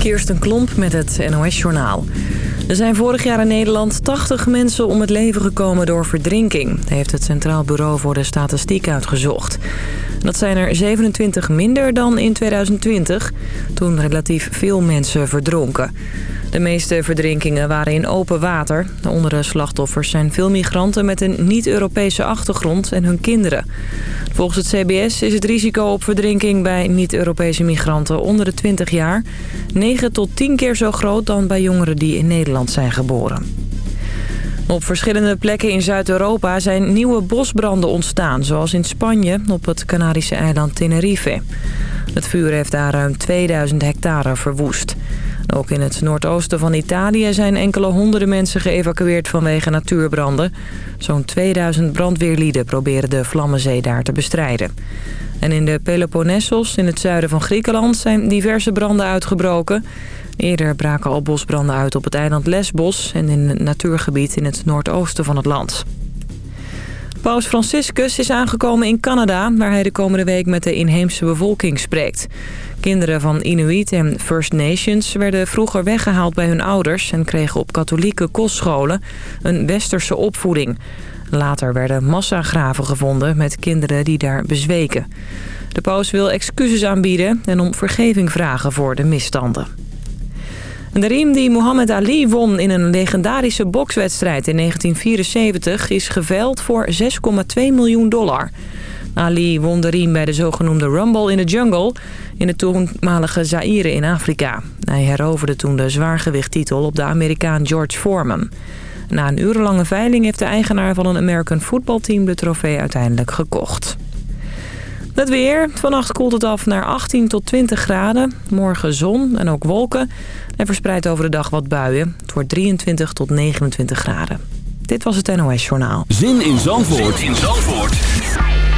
Kirsten Klomp met het NOS-journaal. Er zijn vorig jaar in Nederland 80 mensen om het leven gekomen door verdrinking... heeft het Centraal Bureau voor de Statistiek uitgezocht. Dat zijn er 27 minder dan in 2020, toen relatief veel mensen verdronken. De meeste verdrinkingen waren in open water. De onder slachtoffers zijn veel migranten met een niet-Europese achtergrond en hun kinderen. Volgens het CBS is het risico op verdrinking bij niet-Europese migranten onder de 20 jaar... 9 tot 10 keer zo groot dan bij jongeren die in Nederland zijn geboren. Op verschillende plekken in Zuid-Europa zijn nieuwe bosbranden ontstaan... zoals in Spanje op het Canarische eiland Tenerife. Het vuur heeft daar ruim 2000 hectare verwoest. Ook in het noordoosten van Italië zijn enkele honderden mensen geëvacueerd vanwege natuurbranden. Zo'n 2000 brandweerlieden proberen de Vlammenzee daar te bestrijden. En in de Peloponnesos, in het zuiden van Griekenland, zijn diverse branden uitgebroken. Eerder braken al bosbranden uit op het eiland Lesbos en in een natuurgebied in het noordoosten van het land. Paus Franciscus is aangekomen in Canada... waar hij de komende week met de inheemse bevolking spreekt. Kinderen van Inuit en First Nations werden vroeger weggehaald bij hun ouders... en kregen op katholieke kostscholen een westerse opvoeding. Later werden massagraven gevonden met kinderen die daar bezweken. De paus wil excuses aanbieden en om vergeving vragen voor de misstanden. De riem die Muhammad Ali won in een legendarische bokswedstrijd in 1974 is geveild voor 6,2 miljoen dollar. Ali won de riem bij de zogenoemde Rumble in the Jungle in het toenmalige Zaire in Afrika. Hij heroverde toen de zwaargewichttitel op de Amerikaan George Foreman. Na een urenlange veiling heeft de eigenaar van een American voetbalteam de trofee uiteindelijk gekocht. Het weer. Vannacht koelt het af naar 18 tot 20 graden. Morgen zon en ook wolken. En verspreid over de dag wat buien. Het wordt 23 tot 29 graden. Dit was het NOS Journaal. Zin in Zandvoort, zin in Zandvoort.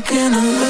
walking alone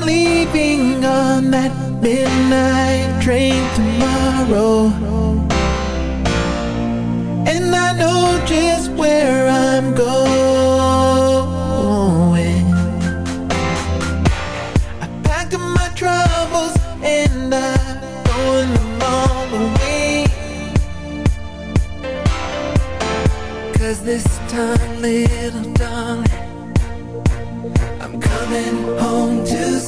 I'm leaving on that midnight train tomorrow. And I know just where I'm going. I pack up my troubles and I'm throwing them all away Cause this time little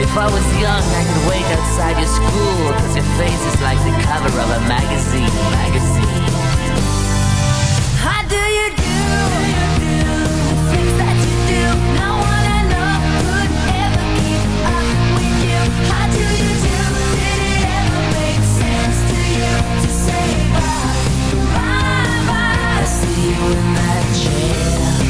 if I was young, I could wait outside your school, cause your face is like the cover of a magazine, magazine. How do you do? The things that you do, know could ever keep up with you. How do you do? Did it ever make sense to you to say bye, bye? See you in that chair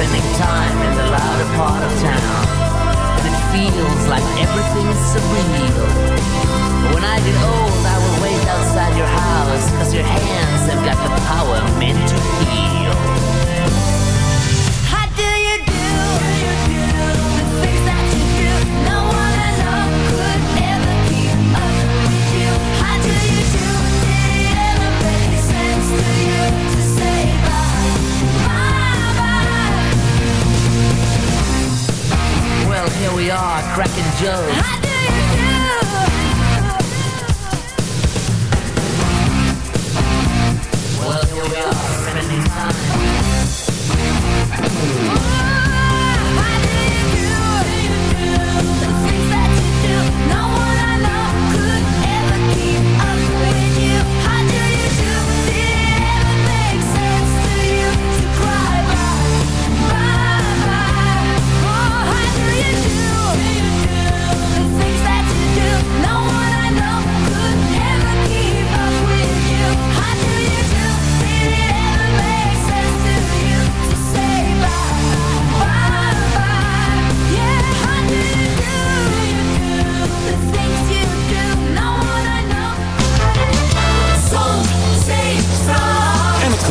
spending time in the louder part of town. It feels like everything's surreal. When I get old, I will wait outside your house, cause your hands have got the power meant to heal. How do you do? The things that you do, no one I could ever keep up with you. How do you do? Did it ever make sense to you? we are, cracking jokes. Well, here we are.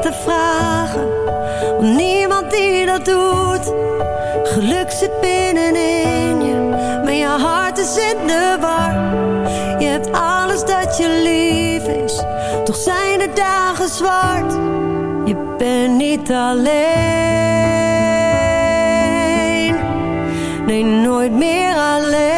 te vragen om niemand die dat doet. Geluk zit binnenin je Maar je hart is in de war. Je hebt alles dat je lief is Toch zijn de dagen zwart. Je bent niet alleen. Nee, nooit meer alleen.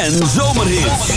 En zomerhits.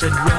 Maze. Said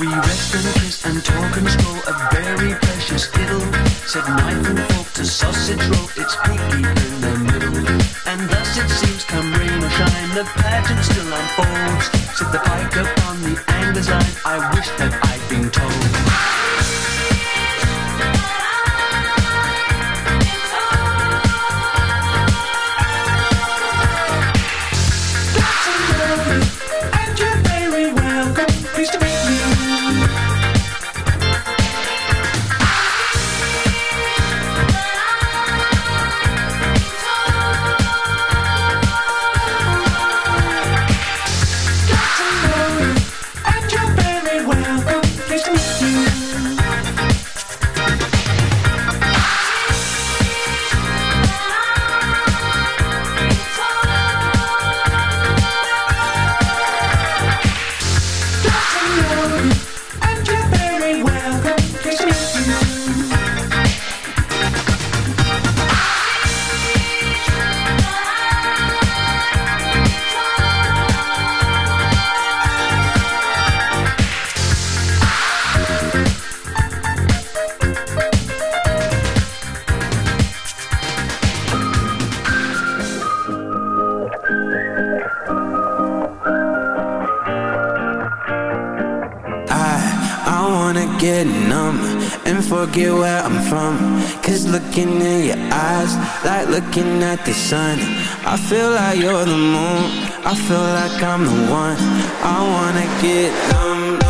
We rest and kiss and talk and stroll a very precious idyll. Said knife and fork to sausage roll, it's piggy in the middle. And thus it seems, come rain or shine, the pageant still unfolds. Said the pike upon the angler's line, I wish that I'd been told. looking at the sun. I feel like you're the moon. I feel like I'm the one. I wanna get numb